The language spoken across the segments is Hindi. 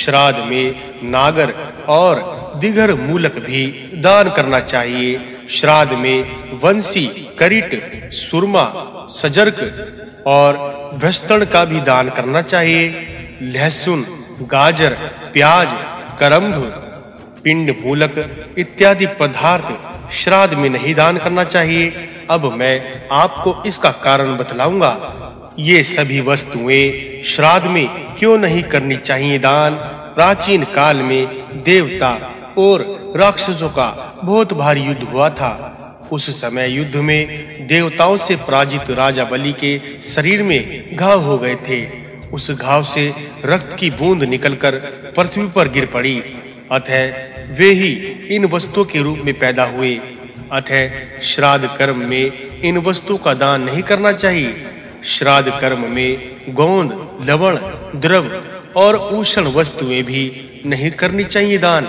श्राद्ध में नागर और दिगर मूलक भी दान करना चाहिए। श्राद्ध में वंशी, करिट, सुरमा, सजर्क और भ्रष्टण का भी दान करना चाहिए। लहसुन, गाजर, प्याज, करंभ, पिंड मूलक इत्यादि पदार्थ श्राद्ध में नहीं दान करना चाहिए। अब मैं आपको इसका कारण बतलाऊँगा। ये सभी वस्तुएँ श्राद्ध में क्यों नहीं करनी चाहिए दान? प्राचीन काल में देवता और राक्षसों का बहुत भारी युद्ध हुआ था। उस समय युद्ध में देवताओं से पराजित राजा बलि के शरीर में घाव हो गए थे। उस घाव से रक्त की बूंद निकलकर पृथ्वी पर गिर पड़ी। अतः वे ही इन वस्तुओं के रूप में पैदा हुए। अतः श्राद्ध कर्म में इन वस्तुओं का दान नहीं करना चाहिए। श्राद्ध कर्म में गोंद लवण, द्रव और उष्ण वस्तुएँ भी नहीं करनी चाहिए दान।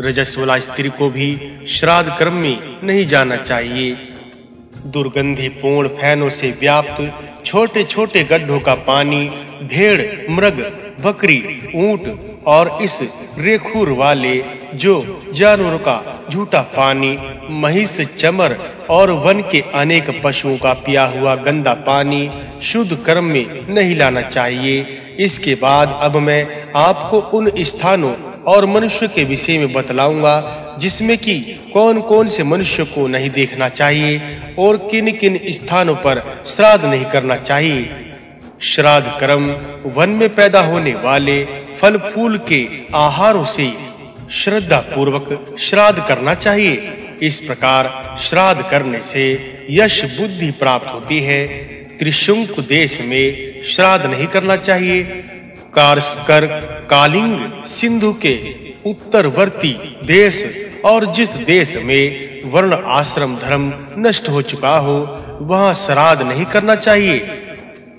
रजस्वला स्त्री को भी श्राद्ध कर्म में नहीं जाना चाहिए। दुर्गंधी पूर्ण फैनों से व्याप्त छोटे-छोटे गड्ढों का पानी, भेड़, मृग, बकरी, ऊँट और इस रेखुर वाले जो जानवरों का झूठा पानी, महिष, चमर और वन के अनेक पशुओं का पिया हुआ गंदा पानी शुद्ध कर्म में नहीं लाना चाहिए। इसके बाद अब मैं आपको उन स्थानों और मनुष्य के विषय में बतलाऊँगा, जिसमें कि कौन-कौन से मनुष्य को नहीं देखना चाहिए और किन-किन स्थानों पर श्राद्ध नहीं करना चाहिए। श्राद्ध कर्म वन में पैदा होने वाले फल फूल के आहारों से श्रद्धा पूर्वक श्राद्ध करना चाहिए। इस प्रकार श्राद्ध करने से यश बुद्धि प्राप्त होती है। त्रिशुंक देश में श्राद्ध नहीं करना चाहिए। कारस्कर, कालिंग, सिंधु के उत्तरवर्ती देश और जिस देश में वर्ण आश्रम धर्म नष्ट हो चुका हो, वहाँ श्राद्ध नहीं करना चाहिए।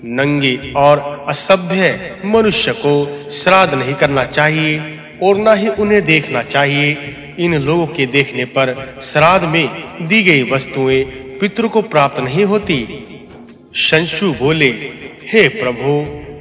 नंगे और असभ्य मनुष्य को श्राद्ध नहीं करना चाहिए। और ना ही उन्हें देखना चाहिए। इन लोगों के देखने पर श्राद्ध में दी गई वस्तुएँ पितृ को प्राप्त नहीं होती। शंशु बोले, हे प्रभु,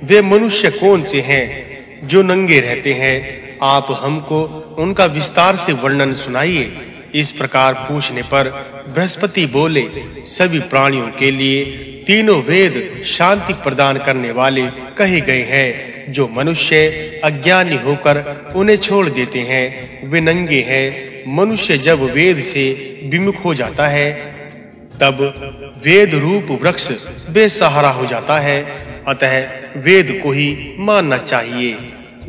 वे मनुष्य कौन से हैं जो नंगे रहते हैं? आप हमको उनका विस्तार से वर्णन सुनाइए। इस प्रकार पूछने पर बृहस्पति बोले, सभी प्राणियों के लिए तीनों वेद शांति प्रदान करने वाले कहे गए हैं। जो मनुष्य अज्ञानी होकर उन्हें छोड़ देते हैं, वे नंगे हैं। मनुष्य जब वेद से विमुख हो जाता है, तब वेद रूप वृक्ष बेसहारा हो जाता है। अतः वेद को ही मानना चाहिए।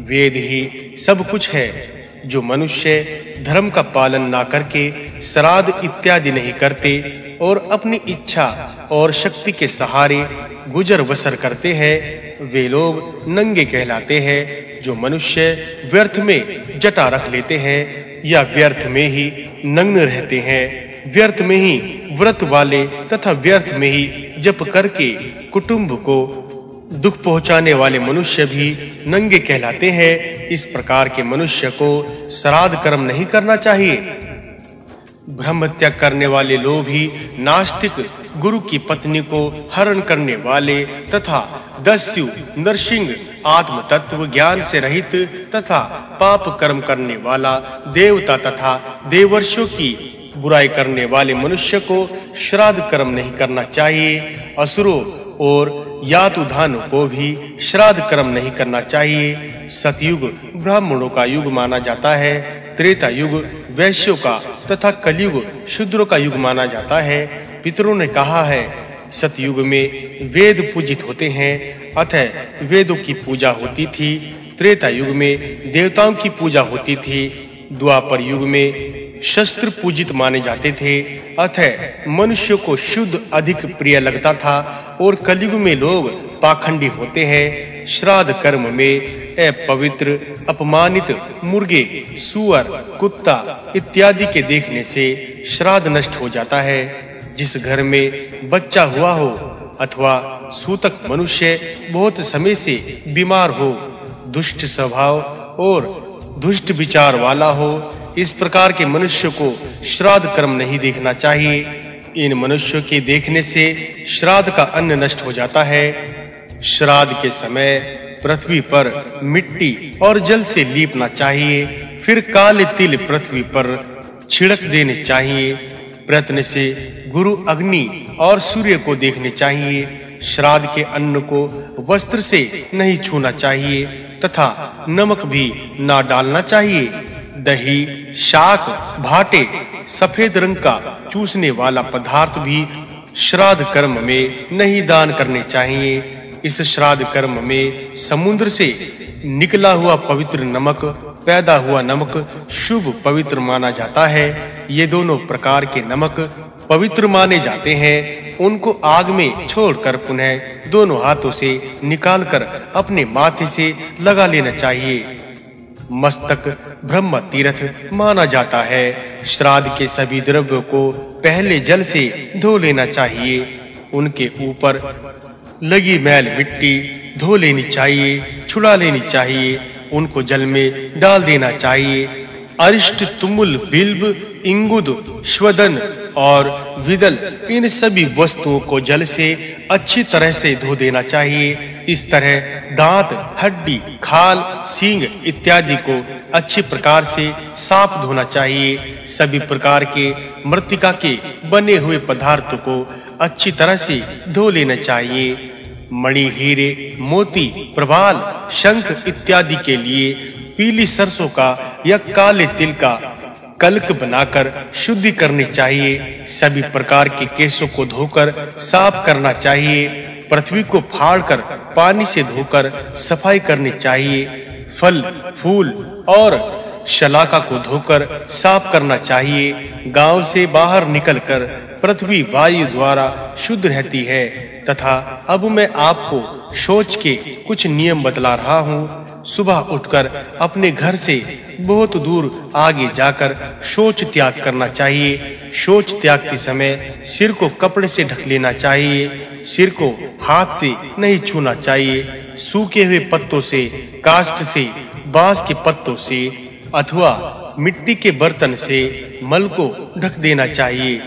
वेद ही सब कुछ है, जो मनुष्य धर्म का पालन ना करके, श्राद्ध इत्यादि नहीं करते और अपनी इच्छा और शक्ति के सहारे गुजर बसर करते हैं वे लोग नंगे कहलाते हैं, जो मनुष्य व्यर्थ में जटा रख लेते हैं या व्यर्थ में ही नग्न रहते हैं। व्यर्थ में ही व्रत वाले तथा व्यर्थ में ही जप करके कुटुंब को दुख पहुँचाने वाले मनुष्य भी नंगे कहलाते हैं। इस प्रकार के मनुष्य को श्राद्ध कर्म नहीं करना चाहिए। ब्रह्मत्या करने वाले लोग भी नास्तिक गुरु की पत्नी को हरण करने वाले तथा दस्यु, नरसिंह आत्म तत्व ज्ञान से रहित तथा पाप कर्म करने वाला देवता तथा देवर्षियों की बुराई करने वाले मनुष्य को श्राद्ध कर्म नहीं करना चाहिए। असुरों और यातुधान को भी श्राद्ध कर्म नहीं करना चाहिए। सतयुग ब्राह्मणों का युग माना जाता है, त्रेता युग वैश्यों का तथा कलयुग शूद्रों का युग माना जाता है, पितरों ने कहा है। सतयुग में वेद पूजित होते हैं, अतः वेदों की पूजा होती थी। त्रेता युग में देवताओं की पूजा होती थी। द्वापर युग में शस्त्र पूजित माने जाते थे। अतः मनुष्य को शुद्ध अधिक प्रिय लगता था और कलयुग में लोग पाखंडी होते हैं। श्राद्ध कर्म में अपवित्र, अपमानित, मुर्गे, सुअर, कुत्ता इत्यादि के देखने से श्राद्ध नष्ट हो जाता है। जिस घर में बच्चा हुआ हो अथवा सूतक मनुष्य बहुत समय से बीमार हो, दुष्ट स्वभाव और दुष्ट विचार वाला हो इस प्रकार के मनुष्य को श्राद्ध कर्म नहीं देखना चाहिए। इन मनुष्यों के देखने से श्राद्ध का अन्न नष्ट हो जाता है। श्राद्ध के समय पृथ्वी पर मिट्टी और जल से लीपना चाहिए। फिर काले तिल पृथ्वी पर छिड़क देने चाहिए। प्रयत्न से गुरु अग्नि और सूर्य को देखने चाहिए। श्राद्ध के अन्न को वस्त्र से नहीं छूना चाहिए तथा नमक भी ना डालना चाहिए। दही, शाक, भाटे, सफ़ेद रंग का चूसने वाला पदार्थ भी श्राद्ध कर्म में नहीं दान करने चाहिए। इस श्राद्ध कर्म में समुद्र से निकला हुआ पवित्र नमक, पैदा हुआ नमक शुभ पवित्र माना जाता है। ये दोनों प्रकार के नमक पवित्र माने जाते हैं। उनको आग में छोड़कर पुनः दोनों हाथों से निकालकर अपने माथे से लगा लेना चाहिए। मस्तक ब्रह्म तीर्थ माना जाता है। श्राद्ध के सभी द्रव्य को पहले जल से धो लेना चाहिए। उनके ऊपर लगी मैल मिट्टी धो लेनी चाहिए, छुड़ा लेनी चाहिए, उनको जल में डाल देना चाहिए। अरिष्ट तुमुल बिल्ब इंगुद, श्वदन और विदल, इन सभी वस्तुओं को जल से अच्छी तरह से धो देना चाहिए। इस तरह दांत, हड्डी, खाल, सींग इत्यादि को अच्छी प्रकार से साफ़ धोना चाहिए। सभी प्रकार के मृतिका के बने हुए पदार्थों को अच्छी तरह से धो लेना चाहिए। मणि, हीरे, मोती, प्रवाल, शंख इत्यादि के लिए पीली सरसों का या काले तिल का कलक बनाकर शुद्धि करनी चाहिए। सभी प्रकार के केशों को धोकर, साफ़ करना चाहिए। पृथ्वी को फाड़कर, पानी से धोकर, सफ़ाई करनी चाहिए। फल, फूल और शलाका को धोकर, साफ़ करना चाहिए। गाँव से बाहर निकलकर पृथ्वी वायु द्वारा शुद्ध रहती है। तथा अब मैं आपको शौच के कुछ नियम बतला रहा हूँ। सुबह उठकर अपने घर से बहुत दूर आगे जाकर शौच त्याग करना चाहिए। शौच त्यागते समय सिर को कपड़े से ढक लेना चाहिए। सिर को हाथ से नहीं छूना चाहिए। सूखे हुए पत्तों से, काष्ठ से, बाँस के पत्तों से अथवा मिट्टी के बर्तन से मल को ढक देना चाहिए।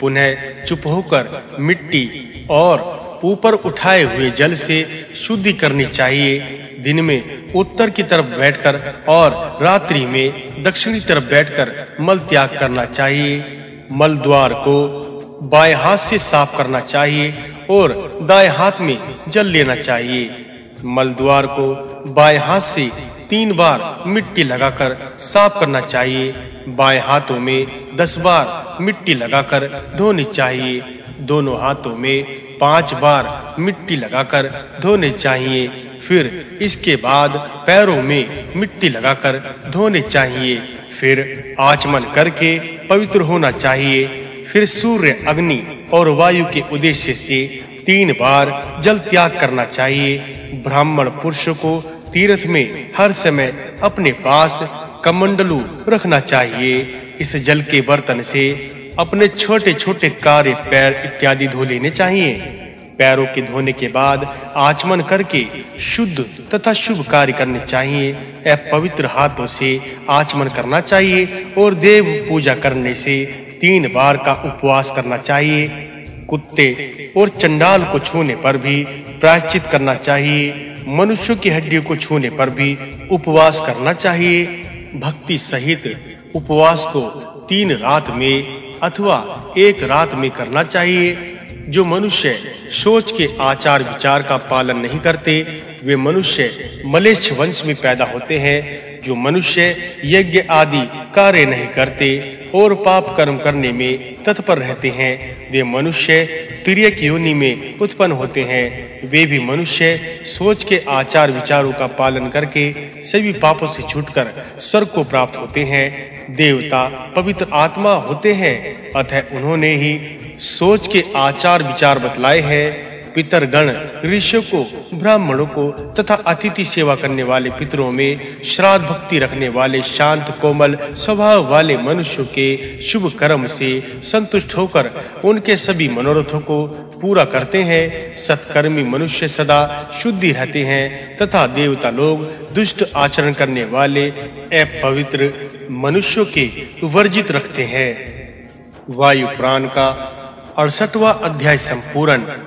पुनः चुप होकर मिट्टी और ऊपर उठाए हुए जल से शुद्धि करनी चाहिए। दिन में उत्तर की तरफ़ बैठकर और रात्रि में दक्षिणी तरफ़ बैठकर मल त्याग करना चाहिए। मल द्वार को बाएँ हाथ से साफ़ करना चाहिए और दाएँ हाथ में जल लेना चाहिए। मल द्वार को बाएँ हाथ से तीन बार मिट्टी लगाकर साफ़ करना चाहिए। बाएँ हाथों में दस बार मिट्टी लगाकर धोनी चाहिए। दोनों हाथों में पाँच बार मिट्टी लगाकर धोने चाहिए। फिर इसके बाद पैरों में मिट्टी लगाकर धोने चाहिए। फिर आचमन करके पवित्र होना चाहिए। फिर सूर्य, अग्नि और वायु के उद्देश्य से तीन बार जल त्याग करना चाहिए। ब्राह्मण पुरुष को तीर्थ में हर समय अपने पास कमंडलू रखना चाहिए। इस जल के बर्तन से अपने छोटे-छोटे कार्य, पैर इत्यादि धो लेने चाहिए। पैरों के धोने के बाद आचमन करके शुद्ध तथा शुभ कार्य करने चाहिए। पवित्र हाथों से आचमन करना चाहिए और देव पूजा करने से तीन बार का उपवास करना चाहिए। कुत्ते और चंडाल को छूने पर भी प्रायश्चित करना चाहिए। मनुष्य की हड्डियों को छूने पर भी उपवास करना चाहिए। भक्ति सहित उपवास को तीन रात में अथवा एक रात में करना चाहिए। जो मनुष्य सोच के आचार विचार का पालन नहीं करते, वे मनुष्य मलेच्छ वंश में पैदा होते हैं, जो मनुष्य यज्ञ आदि कार्य नहीं करते। और पाप कर्म करने में तत्पर रहते हैं। वे मनुष्य तिर्यक योनि में उत्पन्न होते हैं। वे भी मनुष्य सोच के आचार विचारों का पालन करके सभी पापों से छूटकर स्वर्ग को प्राप्त होते हैं। देवता पवित्र आत्मा होते हैं। अतः उन्होंने ही सोच के आचार विचार बतलाए हैं। पितर गण ऋषियों को, ब्राह्मणों को तथा अतिथि सेवा करने वाले पितरों में श्राद्ध भक्ति रखने वाले शांत, कोमल स्वभाव वाले मनुष्यों के शुभ कर्म से संतुष्ट होकर उनके सभी मनोरथों को पूरा करते हैं। सत्कर्मी मनुष्य सदा शुद्धि रहते हैं तथा देवता लोग दुष्ट आचरण करने वाले अपवित्र मनुष्यों के वर्जित रखते हैं। वायु प्राण का अड़सठवा अध्याय संपूर्ण।